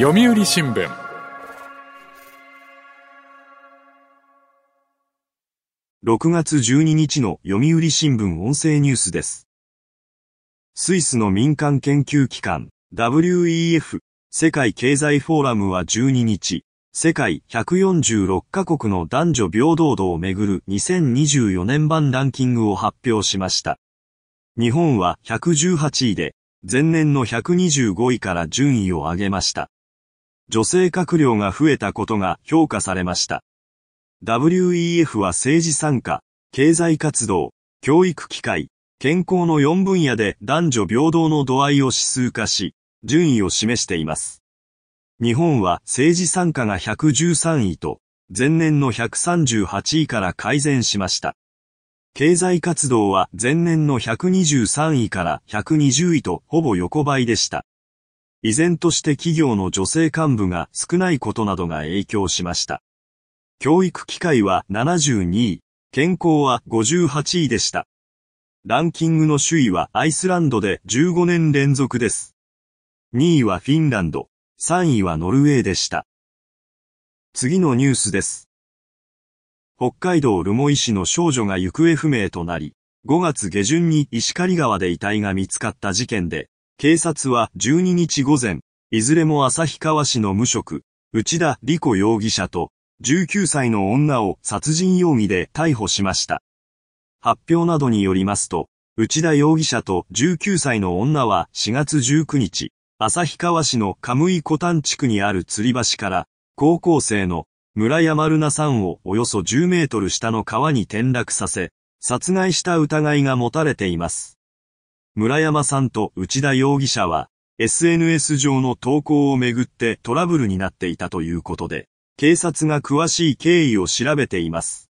読売新聞6月12日の読売新聞音声ニュースです。スイスの民間研究機関 WEF 世界経済フォーラムは12日、世界146カ国の男女平等度をめぐる2024年版ランキングを発表しました。日本は118位で、前年の125位から順位を上げました。女性閣僚が増えたことが評価されました。WEF は政治参加、経済活動、教育機会、健康の4分野で男女平等の度合いを指数化し、順位を示しています。日本は政治参加が113位と、前年の138位から改善しました。経済活動は前年の123位から120位とほぼ横ばいでした。依然として企業の女性幹部が少ないことなどが影響しました。教育機会は72位、健康は58位でした。ランキングの首位はアイスランドで15年連続です。2位はフィンランド、3位はノルウェーでした。次のニュースです。北海道留萌市の少女が行方不明となり、5月下旬に石狩川で遺体が見つかった事件で、警察は12日午前、いずれも旭川市の無職、内田理子容疑者と、19歳の女を殺人容疑で逮捕しました。発表などによりますと、内田容疑者と19歳の女は4月19日、旭川市のカムイコタン地区にある吊り橋から、高校生の村山瑠奈さんをおよそ10メートル下の川に転落させ、殺害した疑いが持たれています。村山さんと内田容疑者は、SNS 上の投稿をめぐってトラブルになっていたということで、警察が詳しい経緯を調べています。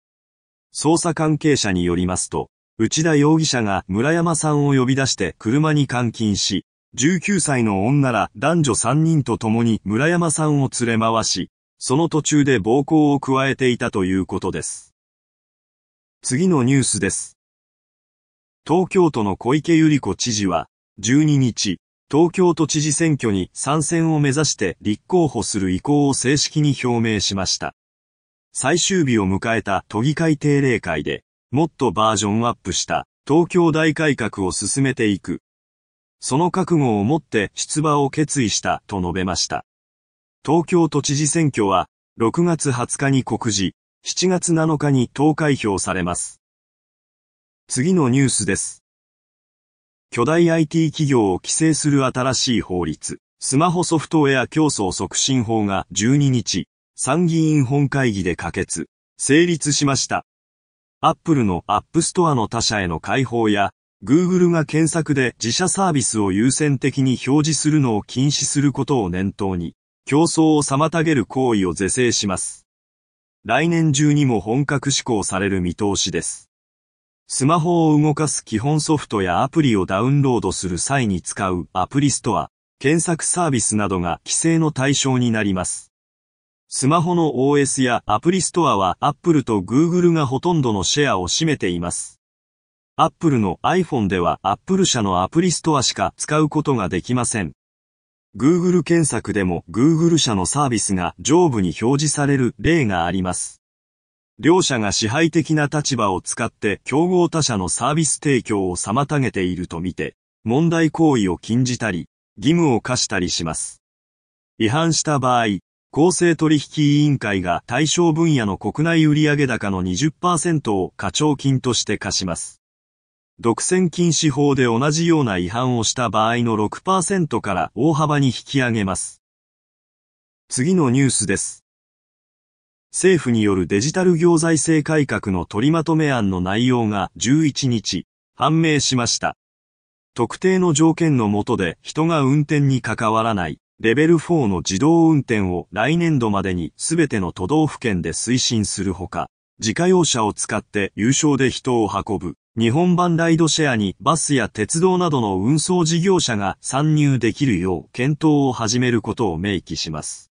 捜査関係者によりますと、内田容疑者が村山さんを呼び出して車に監禁し、19歳の女ら男女3人と共に村山さんを連れ回し、その途中で暴行を加えていたということです。次のニュースです。東京都の小池百合子知事は、12日、東京都知事選挙に参戦を目指して立候補する意向を正式に表明しました。最終日を迎えた都議会定例会で、もっとバージョンアップした東京大改革を進めていく。その覚悟を持って出馬を決意したと述べました。東京都知事選挙は6月20日に告示、7月7日に投開票されます。次のニュースです。巨大 IT 企業を規制する新しい法律、スマホソフトウェア競争促進法が12日、参議院本会議で可決、成立しました。アップルのアップストアの他社への開放や、Google が検索で自社サービスを優先的に表示するのを禁止することを念頭に、競争を妨げる行為を是正します。来年中にも本格施行される見通しです。スマホを動かす基本ソフトやアプリをダウンロードする際に使うアプリストア、検索サービスなどが規制の対象になります。スマホの OS やアプリストアは Apple と Google がほとんどのシェアを占めています。Apple の iPhone では Apple 社のアプリストアしか使うことができません。Google 検索でも Google 社のサービスが上部に表示される例があります。両社が支配的な立場を使って競合他社のサービス提供を妨げているとみて、問題行為を禁じたり、義務を課したりします。違反した場合、公正取引委員会が対象分野の国内売上高の20%を課徴金として課します。独占禁止法で同じような違反をした場合の6%から大幅に引き上げます。次のニュースです。政府によるデジタル行財政改革の取りまとめ案の内容が11日、判明しました。特定の条件の下で人が運転に関わらないレベル4の自動運転を来年度までにすべての都道府県で推進するほか、自家用車を使って有償で人を運ぶ日本版ライドシェアにバスや鉄道などの運送事業者が参入できるよう検討を始めることを明記します。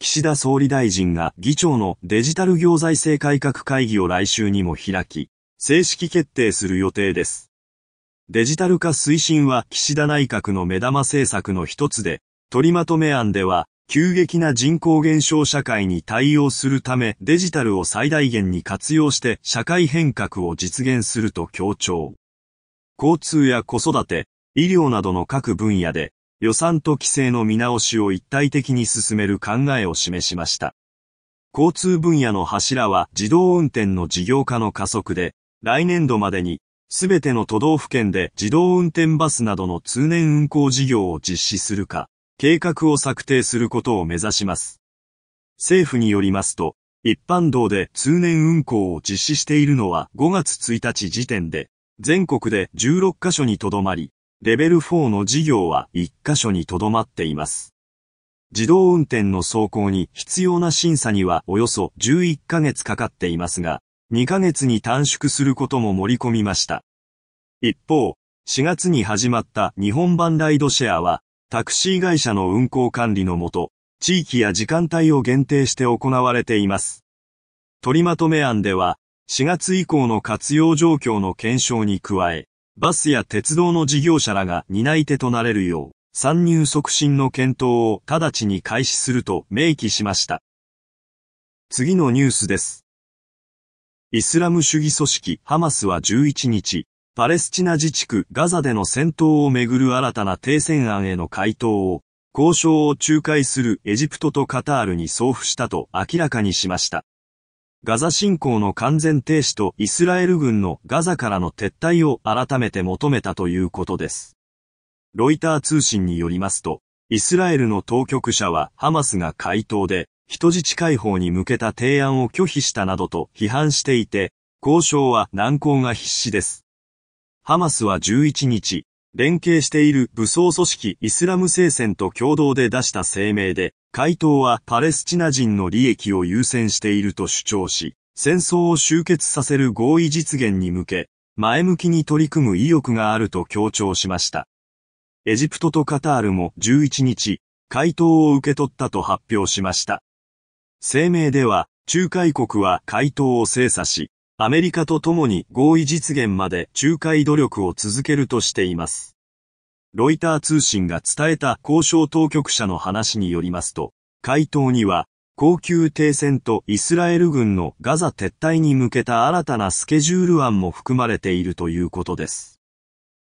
岸田総理大臣が議長のデジタル行財政改革会議を来週にも開き、正式決定する予定です。デジタル化推進は岸田内閣の目玉政策の一つで、取りまとめ案では、急激な人口減少社会に対応するためデジタルを最大限に活用して社会変革を実現すると強調。交通や子育て、医療などの各分野で予算と規制の見直しを一体的に進める考えを示しました。交通分野の柱は自動運転の事業化の加速で、来年度までにすべての都道府県で自動運転バスなどの通年運行事業を実施するか、計画を策定することを目指します。政府によりますと、一般道で通年運行を実施しているのは5月1日時点で、全国で16カ所にとどまり、レベル4の事業は1カ所にとどまっています。自動運転の走行に必要な審査にはおよそ11ヶ月かかっていますが、2ヶ月に短縮することも盛り込みました。一方、4月に始まった日本版ライドシェアは、タクシー会社の運行管理のもと、地域や時間帯を限定して行われています。取りまとめ案では、4月以降の活用状況の検証に加え、バスや鉄道の事業者らが担い手となれるよう、参入促進の検討を直ちに開始すると明記しました。次のニュースです。イスラム主義組織ハマスは11日、パレスチナ自治区ガザでの戦闘をめぐる新たな停戦案への回答を、交渉を仲介するエジプトとカタールに送付したと明らかにしました。ガザ侵攻の完全停止とイスラエル軍のガザからの撤退を改めて求めたということです。ロイター通信によりますと、イスラエルの当局者はハマスが回答で人質解放に向けた提案を拒否したなどと批判していて、交渉は難航が必至です。ハマスは11日、連携している武装組織イスラム聖戦と共同で出した声明で、回答はパレスチナ人の利益を優先していると主張し、戦争を終結させる合意実現に向け、前向きに取り組む意欲があると強調しました。エジプトとカタールも11日、回答を受け取ったと発表しました。声明では、仲介国は回答を精査し、アメリカと共に合意実現まで仲介努力を続けるとしています。ロイター通信が伝えた交渉当局者の話によりますと、回答には、高級停戦とイスラエル軍のガザ撤退に向けた新たなスケジュール案も含まれているということです。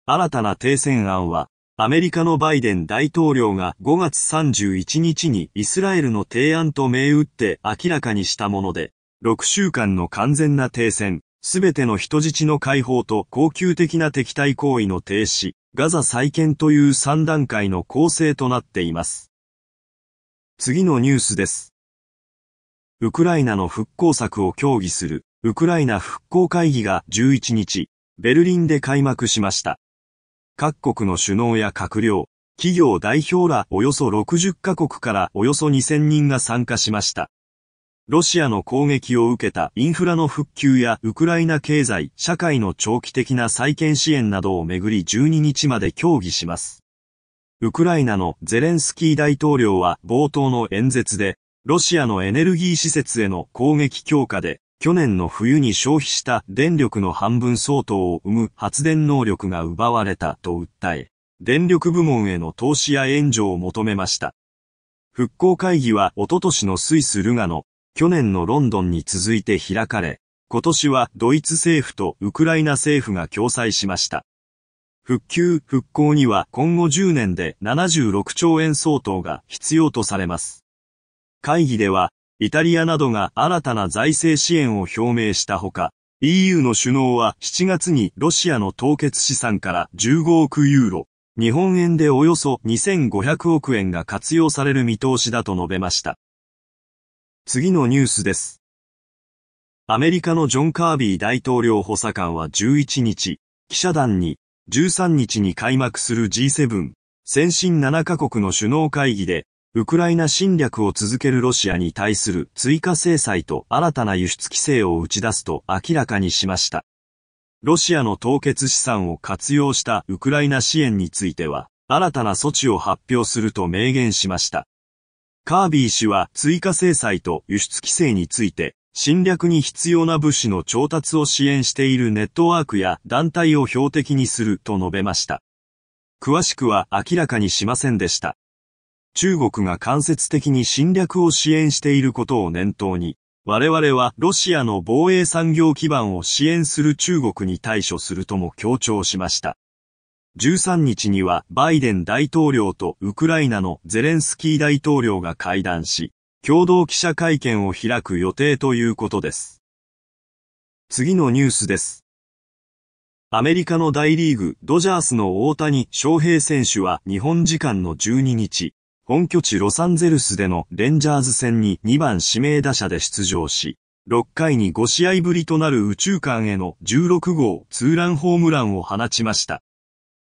新たな停戦案は、アメリカのバイデン大統領が5月31日にイスラエルの提案と銘打って明らかにしたもので、6週間の完全な停戦、すべての人質の解放と恒久的な敵対行為の停止、ガザ再建という3段階の構成となっています。次のニュースです。ウクライナの復興策を協議する、ウクライナ復興会議が11日、ベルリンで開幕しました。各国の首脳や閣僚、企業代表らおよそ60カ国からおよそ2000人が参加しました。ロシアの攻撃を受けたインフラの復旧やウクライナ経済、社会の長期的な再建支援などをめぐり12日まで協議します。ウクライナのゼレンスキー大統領は冒頭の演説で、ロシアのエネルギー施設への攻撃強化で、去年の冬に消費した電力の半分相当を生む発電能力が奪われたと訴え、電力部門への投資や援助を求めました。復興会議はおととしのスイスルガの去年のロンドンに続いて開かれ、今年はドイツ政府とウクライナ政府が共催しました。復旧・復興には今後10年で76兆円相当が必要とされます。会議では、イタリアなどが新たな財政支援を表明したほか、EU の首脳は7月にロシアの凍結資産から15億ユーロ、日本円でおよそ2500億円が活用される見通しだと述べました。次のニュースです。アメリカのジョン・カービー大統領補佐官は11日、記者団に13日に開幕する G7 先進7カ国の首脳会議で、ウクライナ侵略を続けるロシアに対する追加制裁と新たな輸出規制を打ち出すと明らかにしました。ロシアの凍結資産を活用したウクライナ支援については、新たな措置を発表すると明言しました。カービー氏は追加制裁と輸出規制について、侵略に必要な物資の調達を支援しているネットワークや団体を標的にすると述べました。詳しくは明らかにしませんでした。中国が間接的に侵略を支援していることを念頭に、我々はロシアの防衛産業基盤を支援する中国に対処するとも強調しました。13日にはバイデン大統領とウクライナのゼレンスキー大統領が会談し、共同記者会見を開く予定ということです。次のニュースです。アメリカの大リーグ、ドジャースの大谷翔平選手は日本時間の12日、本拠地ロサンゼルスでのレンジャーズ戦に2番指名打者で出場し、6回に5試合ぶりとなる宇宙間への16号ツーランホームランを放ちました。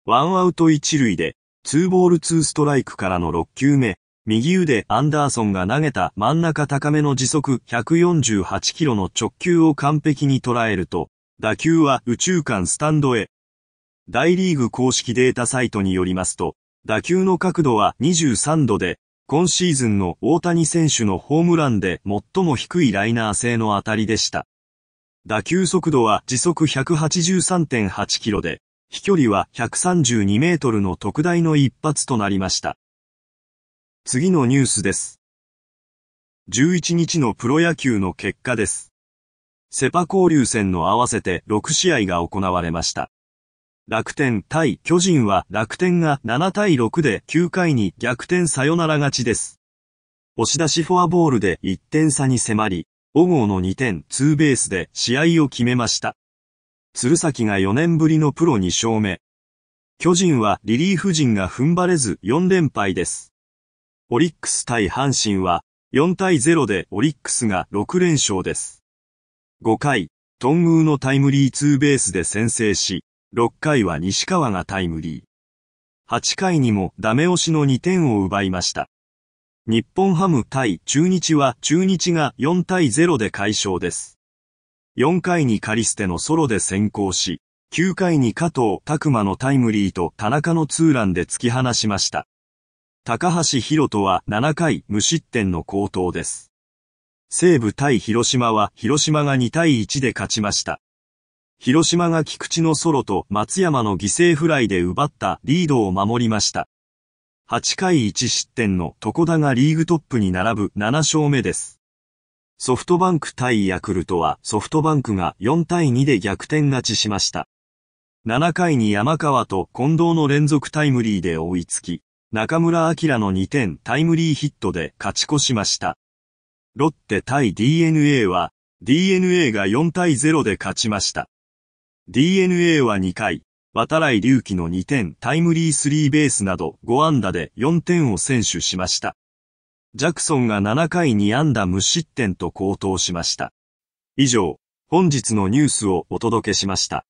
ワンアウト1塁で、2ボール2ストライクからの6球目、右腕アンダーソンが投げた真ん中高めの時速148キロの直球を完璧に捉えると、打球は宇宙間スタンドへ。大リーグ公式データサイトによりますと、打球の角度は23度で、今シーズンの大谷選手のホームランで最も低いライナー性の当たりでした。打球速度は時速183.8キロで、飛距離は132メートルの特大の一発となりました。次のニュースです。11日のプロ野球の結果です。セパ交流戦の合わせて6試合が行われました。楽天対巨人は楽天が7対6で9回に逆転サヨナラ勝ちです。押し出しフォアボールで1点差に迫り、小郷の2点ツーベースで試合を決めました。鶴崎が4年ぶりのプロ2勝目。巨人はリリーフ陣が踏ん張れず4連敗です。オリックス対阪神は4対0でオリックスが6連勝です。5回、トングーのタイムリーツーベースで先制し、6回は西川がタイムリー。8回にもダメ押しの2点を奪いました。日本ハム対中日は中日が4対0で快勝です。4回にカリステのソロで先行し、9回に加藤拓馬のタイムリーと田中のツーランで突き放しました。高橋宏斗は7回無失点の好投です。西武対広島は広島が2対1で勝ちました。広島が菊池のソロと松山の犠牲フライで奪ったリードを守りました。8回1失点の床田がリーグトップに並ぶ7勝目です。ソフトバンク対ヤクルトはソフトバンクが4対2で逆転勝ちしました。7回に山川と近藤の連続タイムリーで追いつき、中村晃の2点タイムリーヒットで勝ち越しました。ロッテ対 DNA は DNA が4対0で勝ちました。DNA は2回、渡来隆輝の2点タイムリースリーベースなど5安打で4点を選手しました。ジャクソンが7回に安打無失点と高騰しました。以上、本日のニュースをお届けしました。